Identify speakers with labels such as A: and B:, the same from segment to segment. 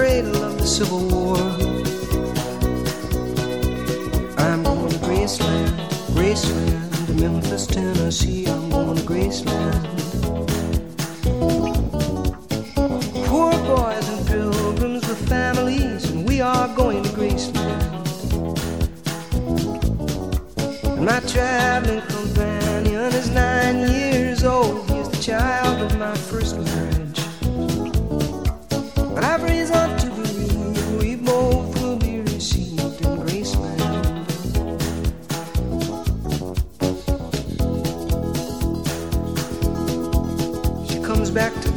A: cradle of the Civil War. I'm going to Graceland, Graceland, to Memphis, Tennessee. I'm going to Graceland. Poor boys and pilgrims with families, and we are going to Graceland. And my traveling companion is nine years old. He's the child of my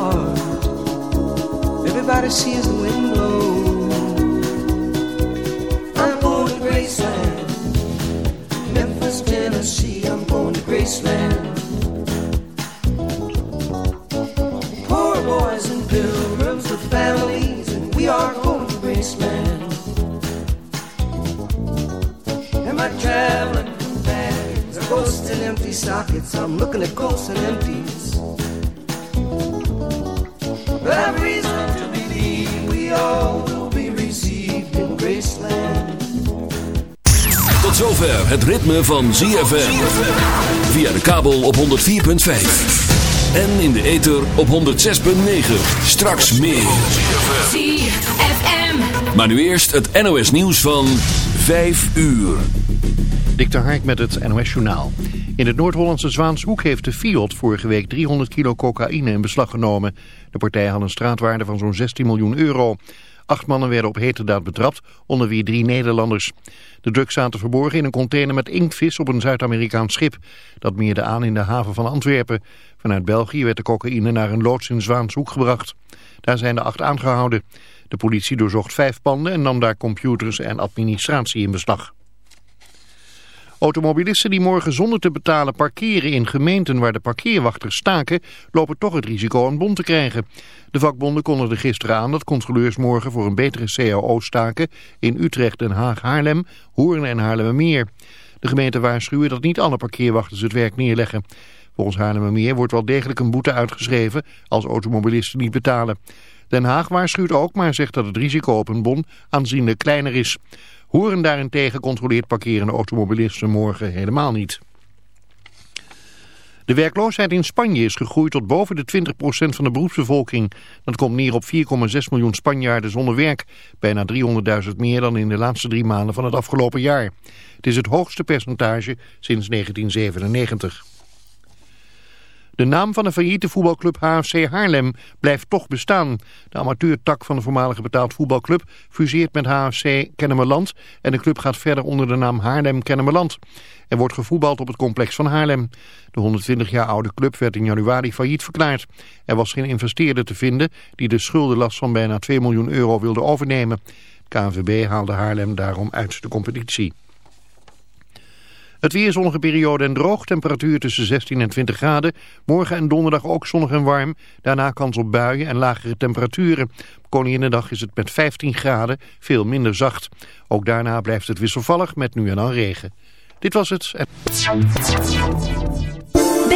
A: apart. Everybody sees the wind blow. I'm going to Graceland. Memphis, Tennessee, I'm going to Graceland. Poor boys and pilgrims with families, and we are going to Graceland. Am I traveling bags? A ghosts and empty sockets. I'm looking at ghosts and empties.
B: Zover het ritme van ZFM. Via de kabel op 104.5. En in de ether op 106.9. Straks meer.
C: ZFM.
B: Maar nu eerst het NOS nieuws van 5 uur.
D: Dik de Hark met het NOS Journaal. In het Noord-Hollandse Zwaanshoek heeft de Fiat vorige week 300 kilo cocaïne in beslag genomen. De partij had een straatwaarde van zo'n 16 miljoen euro. Acht mannen werden op heterdaad betrapt, onder wie drie Nederlanders. De drugs zaten verborgen in een container met inktvis op een Zuid-Amerikaans schip. Dat meerde aan in de haven van Antwerpen. Vanuit België werd de cocaïne naar een loods in Zwaanshoek gebracht. Daar zijn de acht aangehouden. De politie doorzocht vijf panden en nam daar computers en administratie in beslag. Automobilisten die morgen zonder te betalen parkeren in gemeenten waar de parkeerwachters staken, lopen toch het risico een bon te krijgen. De vakbonden kondigden gisteren aan dat controleurs morgen voor een betere CAO staken in Utrecht, Den Haag, Haarlem, Hoorn en Haarlemmermeer. De gemeenten waarschuwen dat niet alle parkeerwachters het werk neerleggen. Volgens Haarlemmermeer wordt wel degelijk een boete uitgeschreven als automobilisten niet betalen. Den Haag waarschuwt ook, maar zegt dat het risico op een bon aanzienlijk kleiner is. Horen daarentegen controleert parkerende automobilisten morgen helemaal niet. De werkloosheid in Spanje is gegroeid tot boven de 20% van de beroepsbevolking. Dat komt neer op 4,6 miljoen Spanjaarden zonder werk. Bijna 300.000 meer dan in de laatste drie maanden van het afgelopen jaar. Het is het hoogste percentage sinds 1997. De naam van de failliete voetbalclub HFC Haarlem blijft toch bestaan. De amateurtak van de voormalige betaald voetbalclub fuseert met HFC Kennemerland en de club gaat verder onder de naam Haarlem Kennemerland. Er wordt gevoetbald op het complex van Haarlem. De 120 jaar oude club werd in januari failliet verklaard. Er was geen investeerder te vinden die de schuldenlast van bijna 2 miljoen euro wilde overnemen. KNVB haalde Haarlem daarom uit de competitie. Het weer zonnige periode en droog, temperatuur tussen 16 en 20 graden. Morgen en donderdag ook zonnig en warm. Daarna kans op buien en lagere temperaturen. Koninginnedag is het met 15 graden, veel minder zacht. Ook daarna blijft het wisselvallig met nu en dan regen. Dit was het.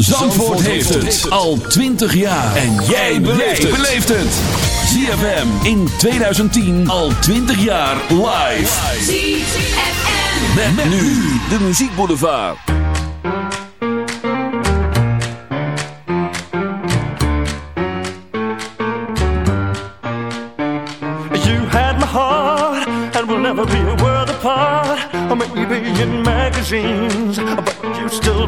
B: Zandvoort, Zandvoort heeft het. al 20 jaar. En jij beleeft het. ZFM in 2010 al 20 jaar live.
E: ZFM.
B: Met, met nu de muziekboulevard.
F: You had my heart and we'll never be a world apart. Or maybe in magazines, but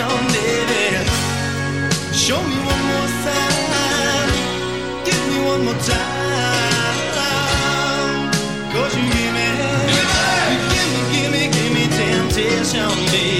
G: down, baby. Show me one more time. Give me one more time. Cause you give me, give me, give me, give me temptation, baby.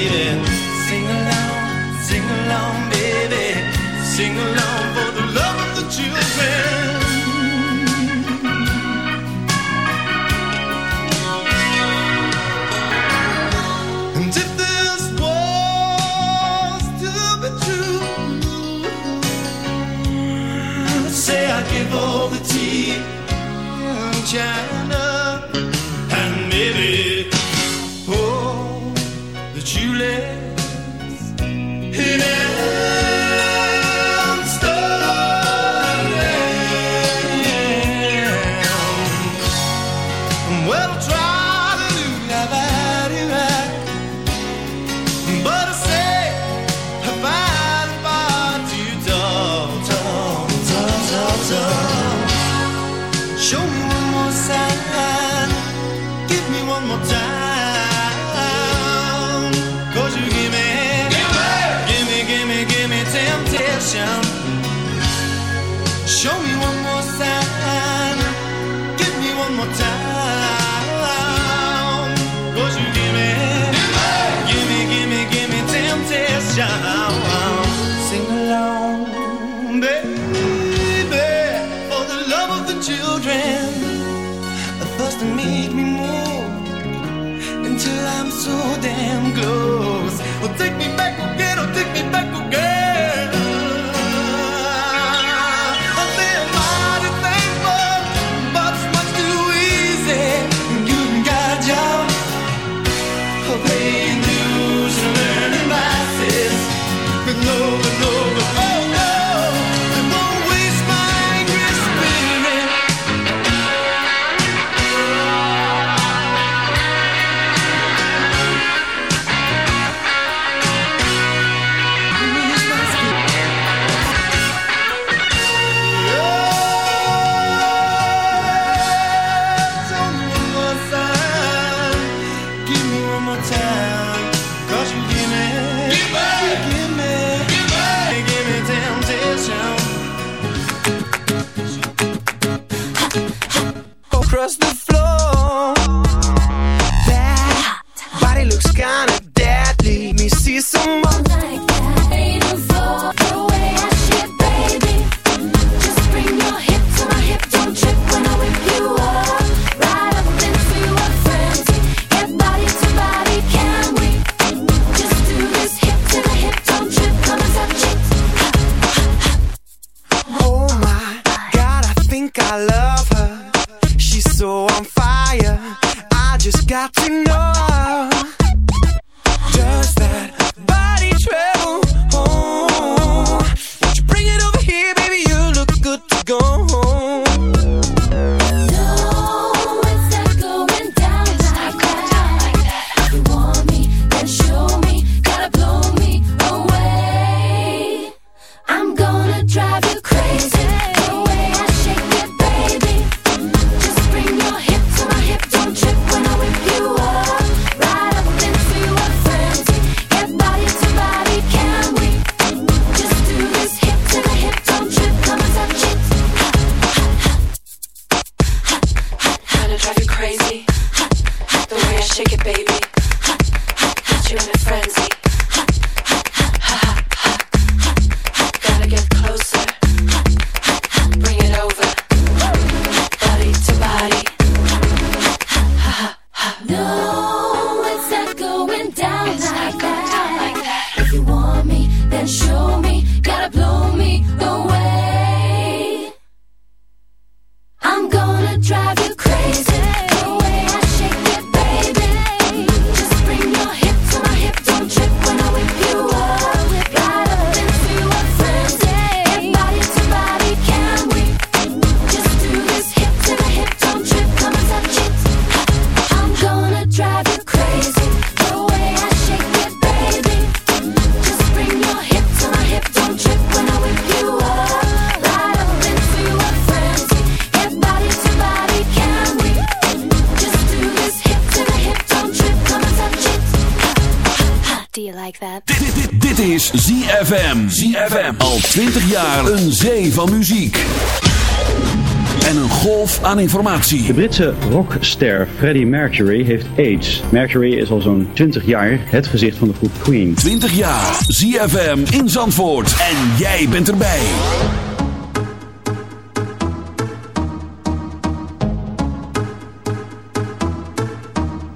B: Aan informatie.
H: De Britse rockster Freddie Mercury heeft AIDS. Mercury is al zo'n 20 jaar het gezicht van de groep Queen.
B: 20 jaar. ZFM in Zandvoort. En jij bent erbij.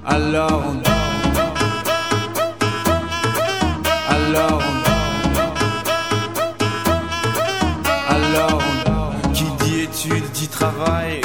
I: Alors on Alors on Alors on Qui dit études dit travail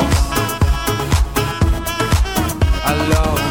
I: alone.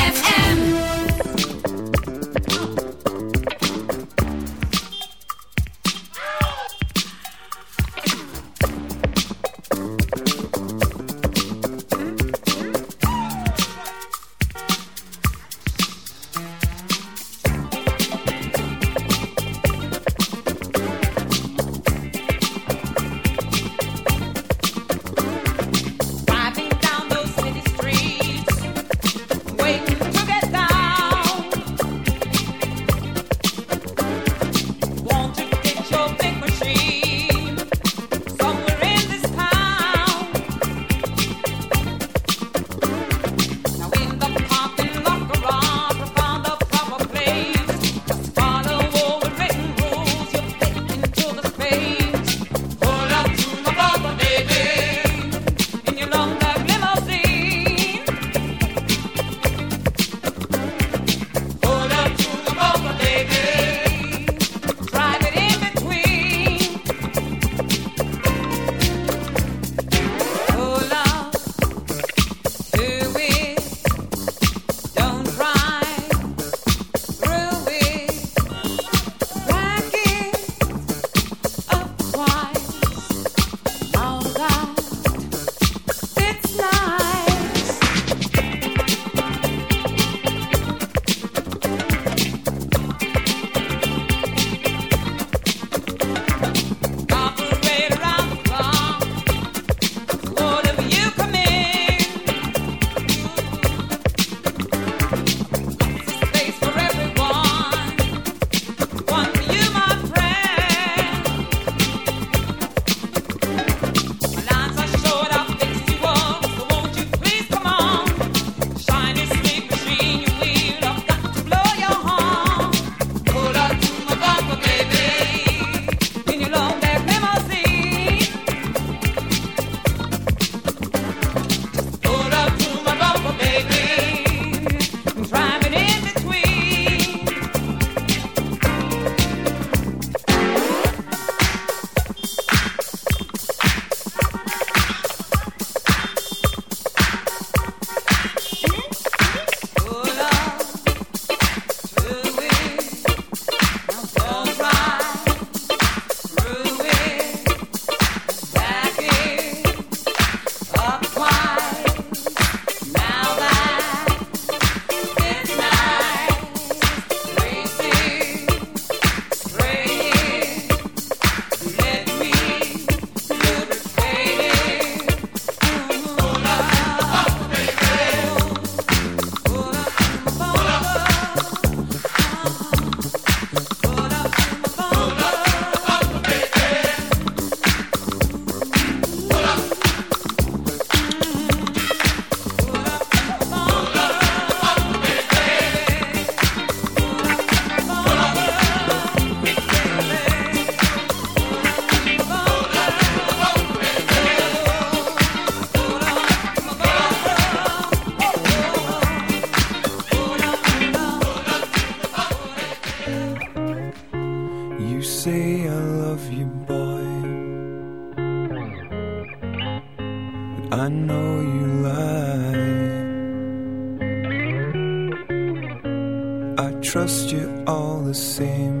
J: All the same.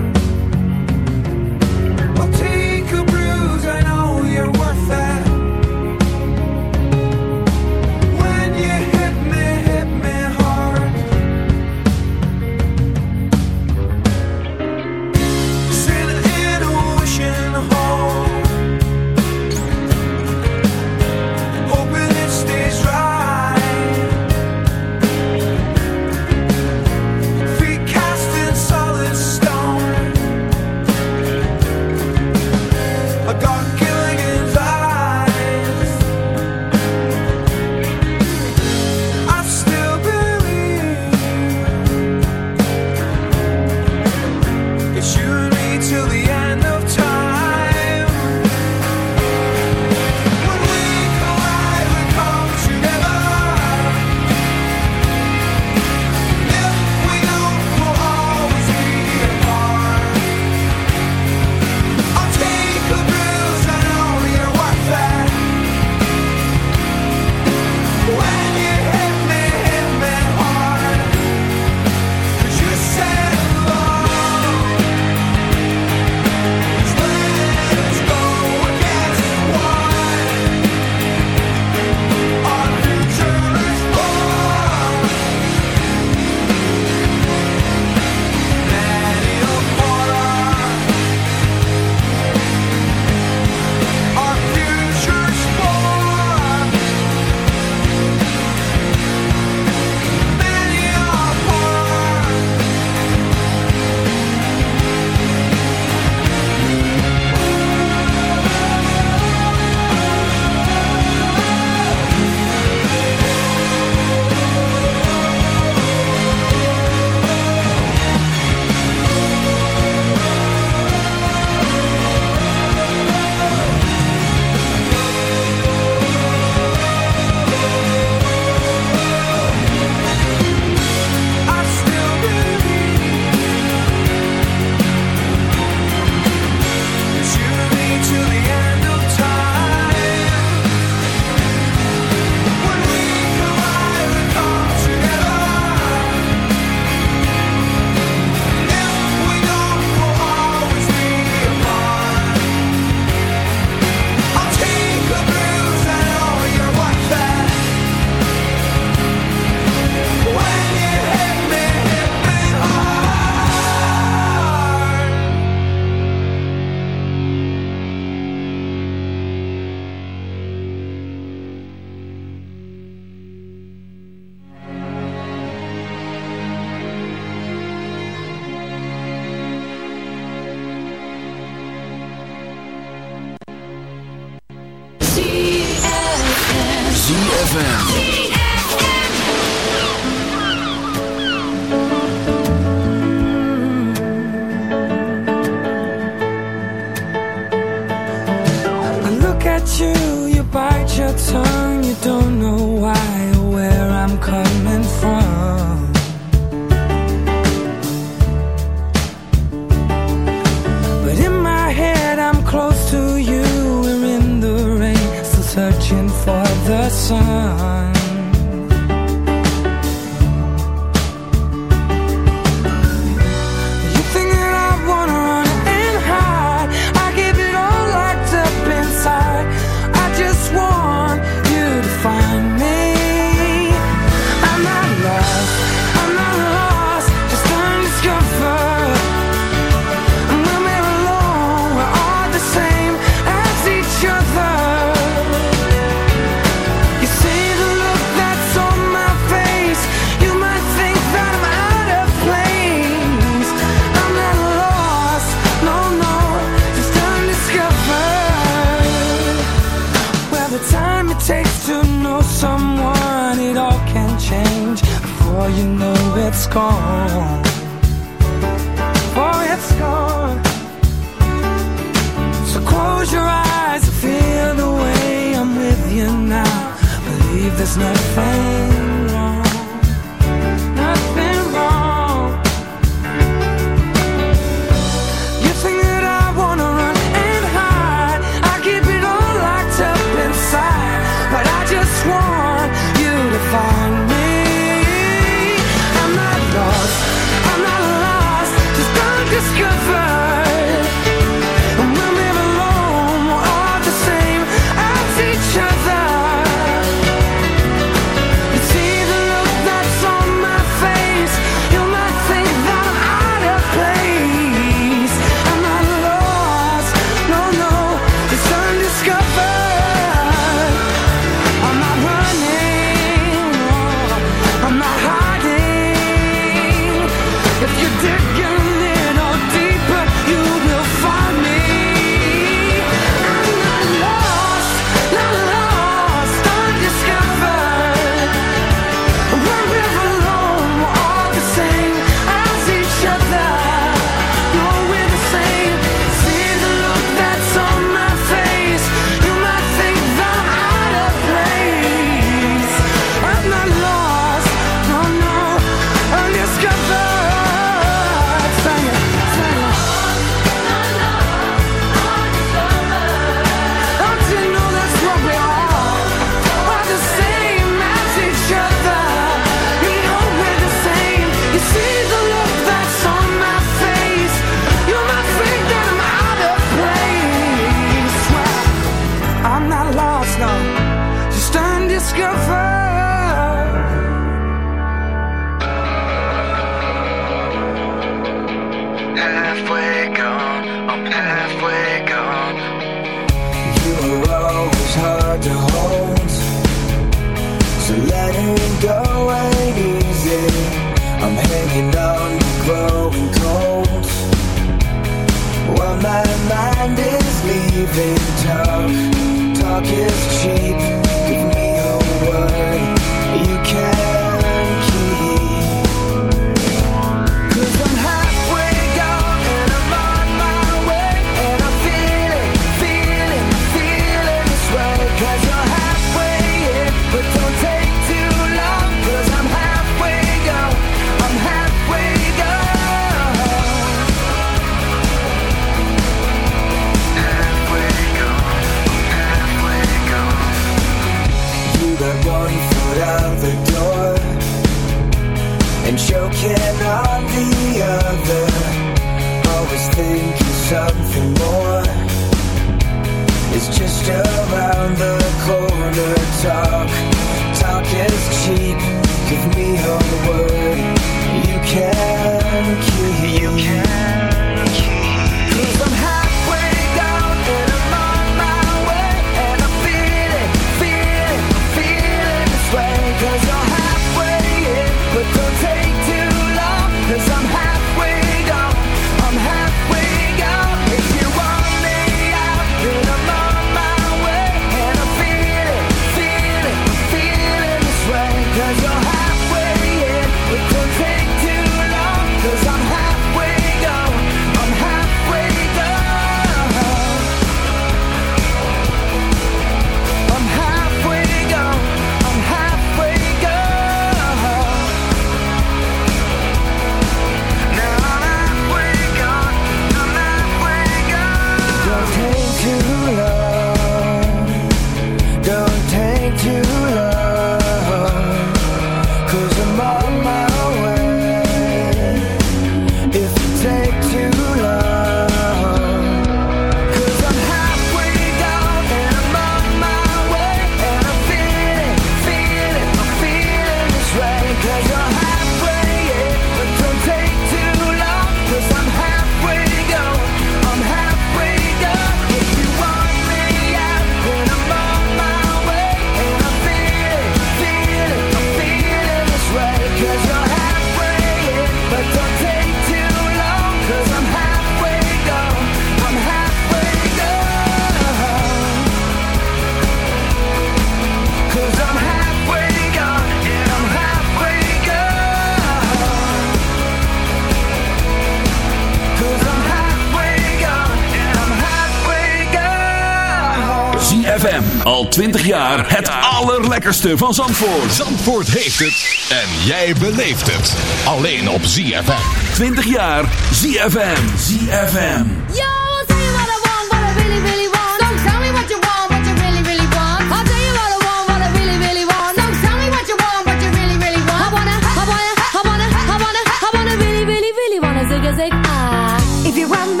B: lekkerste van Zandvoort.
K: Zandvoort heeft het. En jij beleeft het. Alleen op ZFM.
B: 20 jaar ZFM. ZFM.
L: Yo, I'll tell you what I want, what I really, really want. Don't tell me what you want, what you really, really want. I'll tell you what I want, what I really, really want. Don't tell me what you want, what you really, really want. I wanna, I wanna, I wanna, I wanna, I wanna really, really, really wanna zig a zig ah.
M: If you want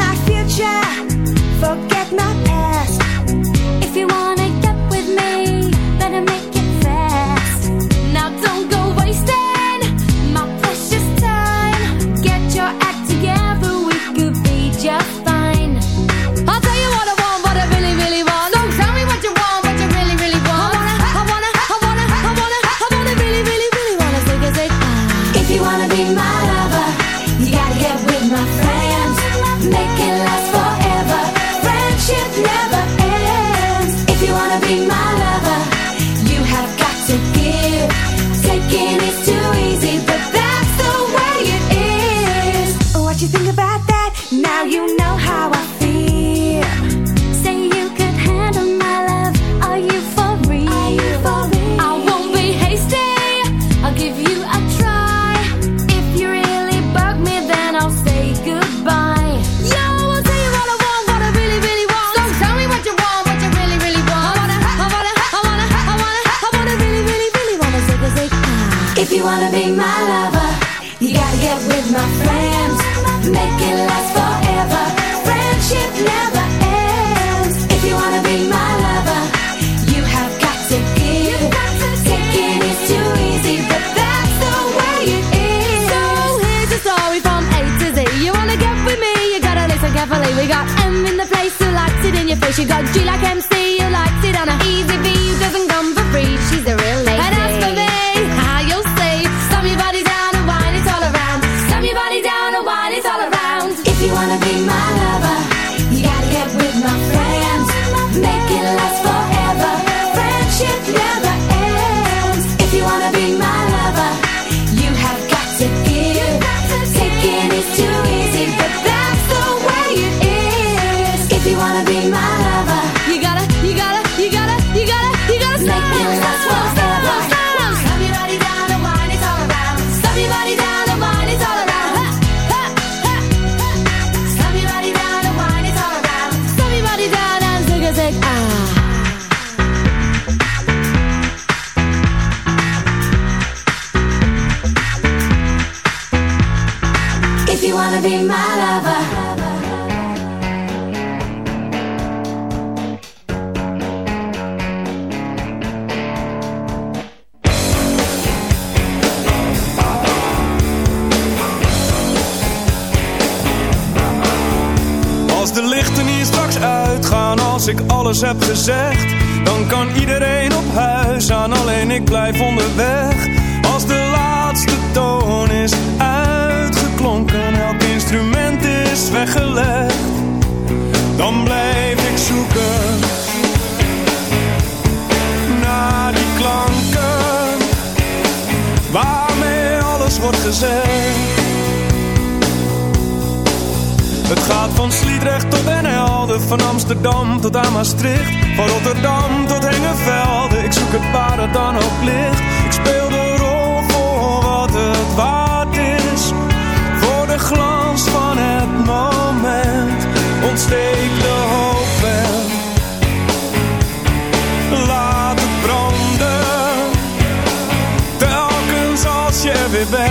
L: if wanna be
M: my lover.
I: Als de lichten hier straks uitgaan, als ik alles heb gezegd, dan kan iedereen op huis aan, alleen ik blijf onderweg. Als de laatste toon is is weggelegd, dan blijf ik zoeken naar die klanken waarmee alles wordt gezegd. Het gaat van Sliedrecht tot Den Helden, van Amsterdam tot aan Maastricht, van Rotterdam tot Hengelvelde. Ik zoek het waar het dan ook ligt. Ik speel de Ontsteek de hoop wel. Laat het branden. Telkens als je weer bent.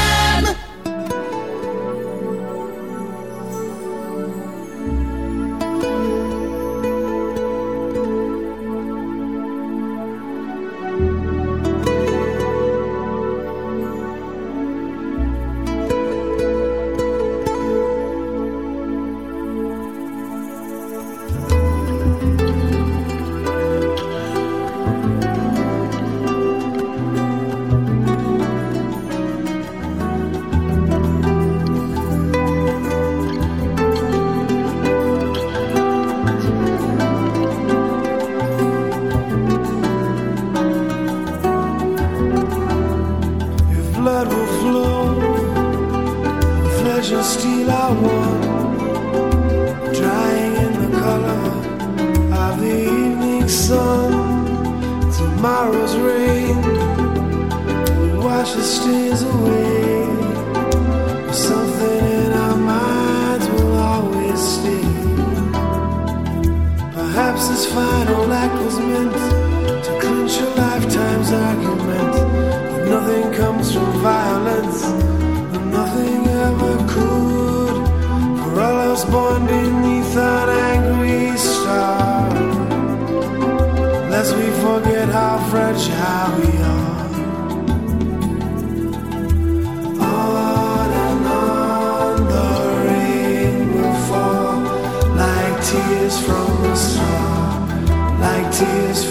N: Tears